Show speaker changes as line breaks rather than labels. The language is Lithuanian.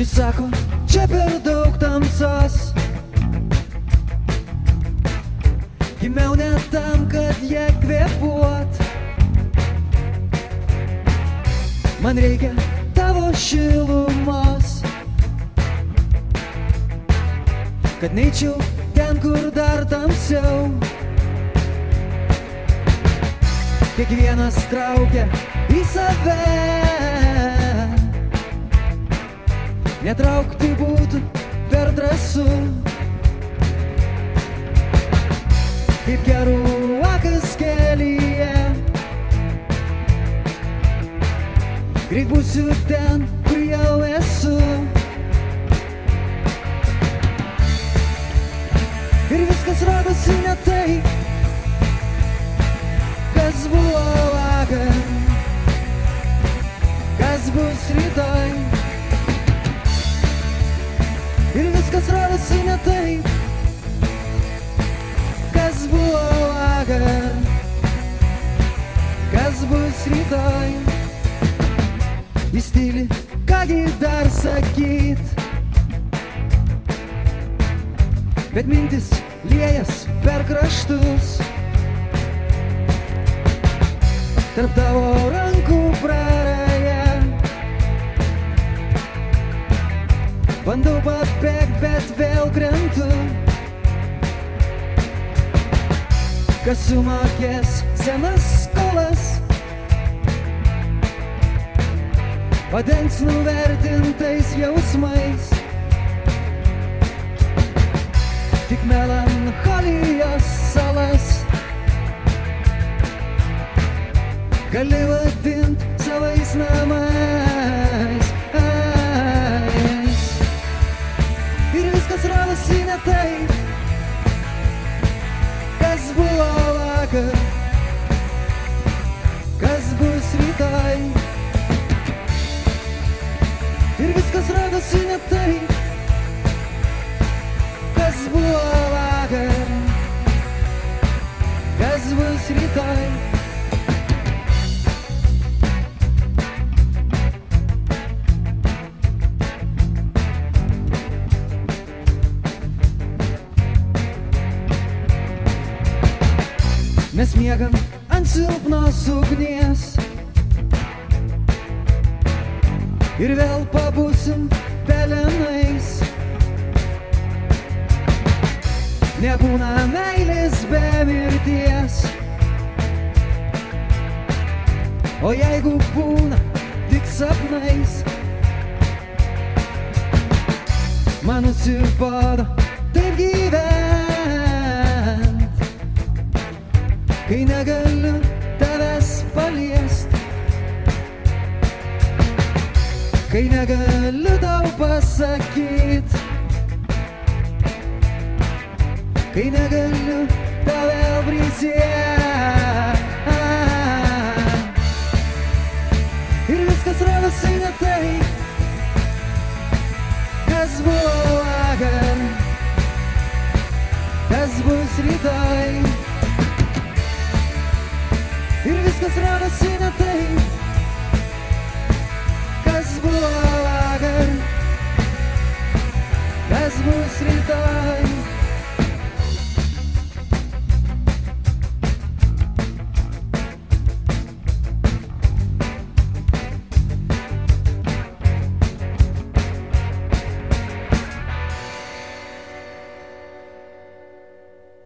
Jis sako, čia per daug tamsos. Gimiau ne tam, kad jie kvepuot. Man reikia tavo šilumos. Kad neičiau ten, kur dar tamsiau. Kiekvienas traukia Netraukti būtų per drąsu. Kaip gerų vakas kelyje. Greit būsiu ten, kur jau esu. Ir viskas radosi ne taip, Ir viskas radosi ne taip, kas buvo vakar, kas bus rytoj. Jis tyli, kągi dar sakyt. Bet mintis liejas per kraštus. Tarp tavo rankų praraja. Bandau pabėgti, bet vėl krentu. Kas sumokės senas skolas? padengs nuvertintais jausmais. Tik melancholijos salas gali vadint Mes miegam ant silpnos ugnies. ir vėl pabusim pelenais. Nebūna meilės be mirties. O jeigu būna tik sapnais, man atsibodo kai negaliu tavęs paliesti. kai negaliu tau pasakyt, kai negaliu tau vėl